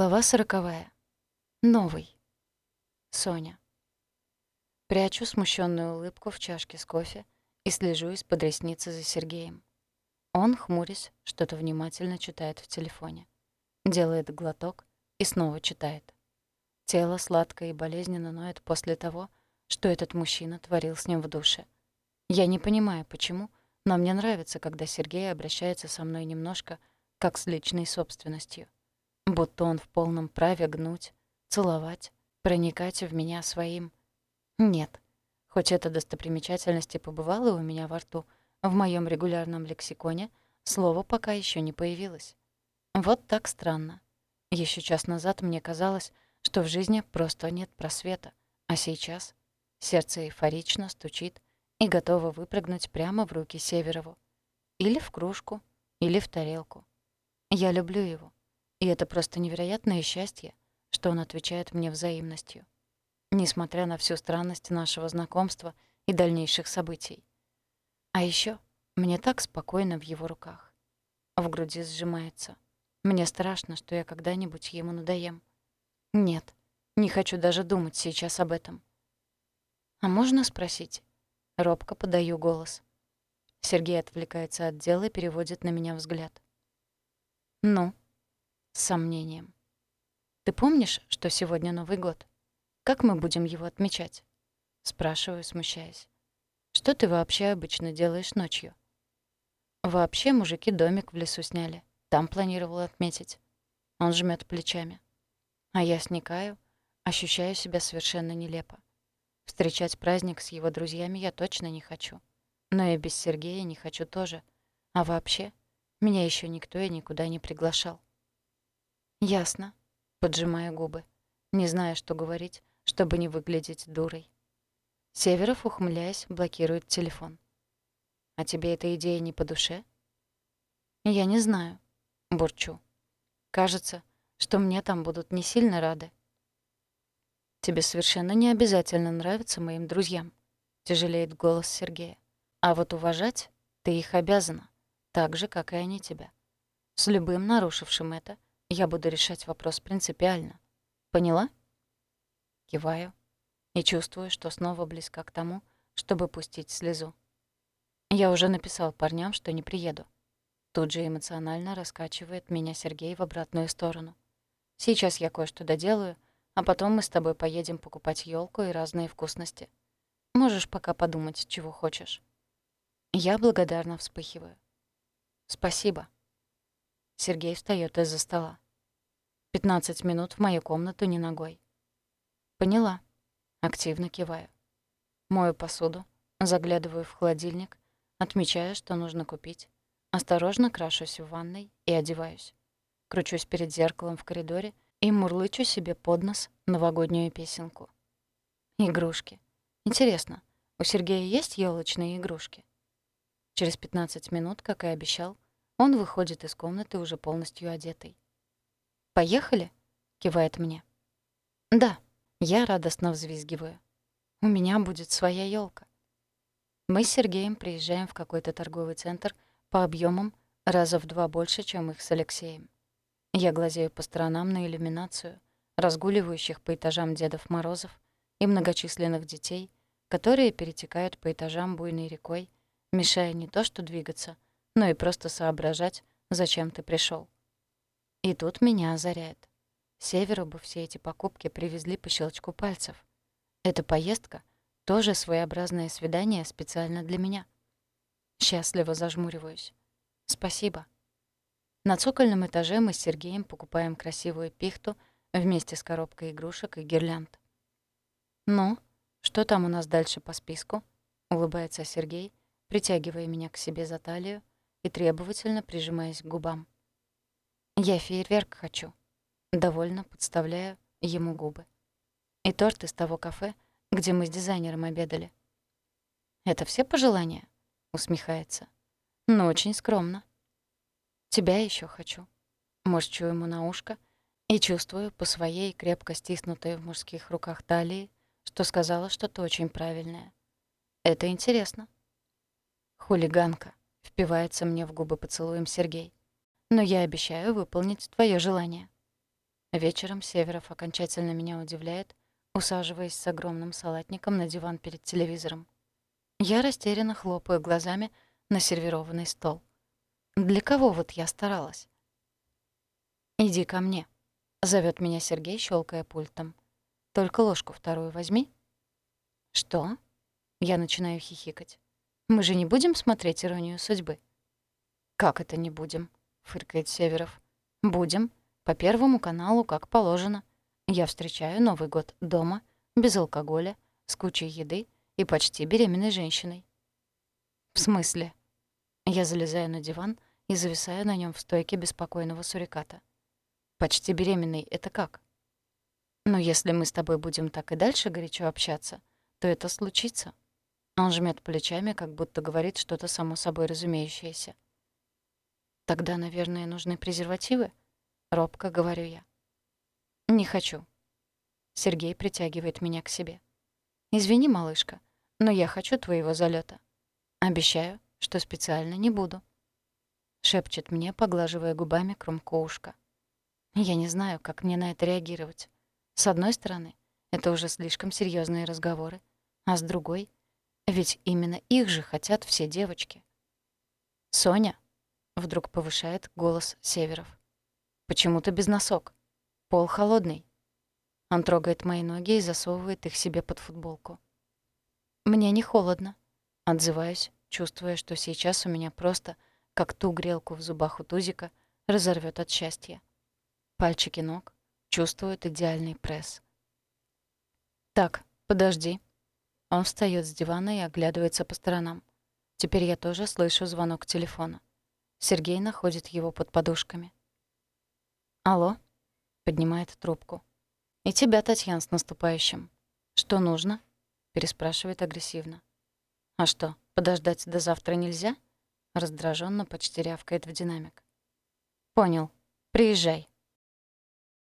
Глава сороковая. Новый. Соня. Прячу смущенную улыбку в чашке с кофе и слежу из-под ресницы за Сергеем. Он, хмурясь, что-то внимательно читает в телефоне. Делает глоток и снова читает. Тело сладко и болезненно ноет после того, что этот мужчина творил с ним в душе. Я не понимаю, почему, но мне нравится, когда Сергей обращается со мной немножко как с личной собственностью — будто он в полном праве гнуть, целовать, проникать в меня своим. Нет, хоть эта достопримечательность и побывала у меня во рту, в моем регулярном лексиконе слово пока еще не появилось. Вот так странно. Еще час назад мне казалось, что в жизни просто нет просвета, а сейчас сердце эйфорично стучит и готово выпрыгнуть прямо в руки Северову. Или в кружку, или в тарелку. Я люблю его. И это просто невероятное счастье, что он отвечает мне взаимностью. Несмотря на всю странность нашего знакомства и дальнейших событий. А еще мне так спокойно в его руках. В груди сжимается. Мне страшно, что я когда-нибудь ему надоем. Нет, не хочу даже думать сейчас об этом. «А можно спросить?» Робко подаю голос. Сергей отвлекается от дела и переводит на меня взгляд. «Ну?» С сомнением. «Ты помнишь, что сегодня Новый год? Как мы будем его отмечать?» Спрашиваю, смущаясь. «Что ты вообще обычно делаешь ночью?» «Вообще мужики домик в лесу сняли. Там планировал отметить». Он жмет плечами. А я сникаю, ощущаю себя совершенно нелепо. Встречать праздник с его друзьями я точно не хочу. Но и без Сергея не хочу тоже. А вообще, меня еще никто и никуда не приглашал. «Ясно», — поджимая губы, не зная, что говорить, чтобы не выглядеть дурой. Северов, ухмыляясь, блокирует телефон. «А тебе эта идея не по душе?» «Я не знаю», — бурчу. «Кажется, что мне там будут не сильно рады». «Тебе совершенно не обязательно нравиться моим друзьям», — тяжелеет голос Сергея. «А вот уважать ты их обязана, так же, как и они тебя. С любым нарушившим это — я буду решать вопрос принципиально. Поняла? Киваю и чувствую, что снова близка к тому, чтобы пустить слезу. Я уже написал парням, что не приеду. Тут же эмоционально раскачивает меня Сергей в обратную сторону. Сейчас я кое-что доделаю, а потом мы с тобой поедем покупать елку и разные вкусности. Можешь пока подумать, чего хочешь. Я благодарно вспыхиваю. Спасибо. Сергей встаёт из-за стола. Пятнадцать минут в мою комнату не ногой. Поняла. Активно киваю. Мою посуду, заглядываю в холодильник, отмечаю, что нужно купить. Осторожно крашусь в ванной и одеваюсь. Кручусь перед зеркалом в коридоре и мурлычу себе под нос новогоднюю песенку. Игрушки. Интересно, у Сергея есть елочные игрушки? Через 15 минут, как и обещал, он выходит из комнаты уже полностью одетый. «Поехали?» — кивает мне. «Да», — я радостно взвизгиваю. «У меня будет своя елка. Мы с Сергеем приезжаем в какой-то торговый центр по объемам раза в два больше, чем их с Алексеем. Я глазею по сторонам на иллюминацию, разгуливающих по этажам Дедов Морозов и многочисленных детей, которые перетекают по этажам буйной рекой, мешая не то что двигаться — но и просто соображать, зачем ты пришел. И тут меня озаряет. Северу бы все эти покупки привезли по щелчку пальцев. Эта поездка — тоже своеобразное свидание специально для меня. Счастливо зажмуриваюсь. Спасибо. На цокольном этаже мы с Сергеем покупаем красивую пихту вместе с коробкой игрушек и гирлянд. «Ну, что там у нас дальше по списку?» — улыбается Сергей, притягивая меня к себе за талию и требовательно прижимаясь к губам. «Я фейерверк хочу», довольно подставляю ему губы. И торт из того кафе, где мы с дизайнером обедали. «Это все пожелания?» — усмехается. «Но очень скромно. Тебя еще хочу». Морщу ему на ушко и чувствую по своей крепко стиснутой в мужских руках талии, что сказала что-то очень правильное. Это интересно. Хулиганка. Впивается мне в губы поцелуем Сергей. Но я обещаю выполнить твое желание. Вечером Северов окончательно меня удивляет, усаживаясь с огромным салатником на диван перед телевизором. Я растерянно хлопаю глазами на сервированный стол. Для кого вот я старалась? «Иди ко мне», — зовет меня Сергей, щелкая пультом. «Только ложку вторую возьми». «Что?» Я начинаю хихикать. «Мы же не будем смотреть «Иронию судьбы»?» «Как это не будем?» — фыркает Северов. «Будем. По Первому каналу, как положено. Я встречаю Новый год дома, без алкоголя, с кучей еды и почти беременной женщиной». «В смысле?» Я залезаю на диван и зависаю на нем в стойке беспокойного суриката. «Почти беременный — это как?» «Но если мы с тобой будем так и дальше горячо общаться, то это случится». Он жмет плечами, как будто говорит что-то само собой разумеющееся. «Тогда, наверное, нужны презервативы?» — робко говорю я. «Не хочу». Сергей притягивает меня к себе. «Извини, малышка, но я хочу твоего залета. Обещаю, что специально не буду». Шепчет мне, поглаживая губами кромку ушка. Я не знаю, как мне на это реагировать. С одной стороны, это уже слишком серьезные разговоры, а с другой — ведь именно их же хотят все девочки. «Соня!» — вдруг повышает голос Северов. «Почему ты без носок? Пол холодный». Он трогает мои ноги и засовывает их себе под футболку. «Мне не холодно», — отзываюсь, чувствуя, что сейчас у меня просто, как ту грелку в зубах у тузика, разорвет от счастья. Пальчики ног чувствуют идеальный пресс. «Так, подожди», он встаёт с дивана и оглядывается по сторонам. Теперь я тоже слышу звонок телефона. Сергей находит его под подушками. «Алло?» — поднимает трубку. «И тебя, Татьяна, с наступающим. Что нужно?» — переспрашивает агрессивно. «А что, подождать до завтра нельзя?» Раздраженно почти рявкает в динамик. «Понял. Приезжай».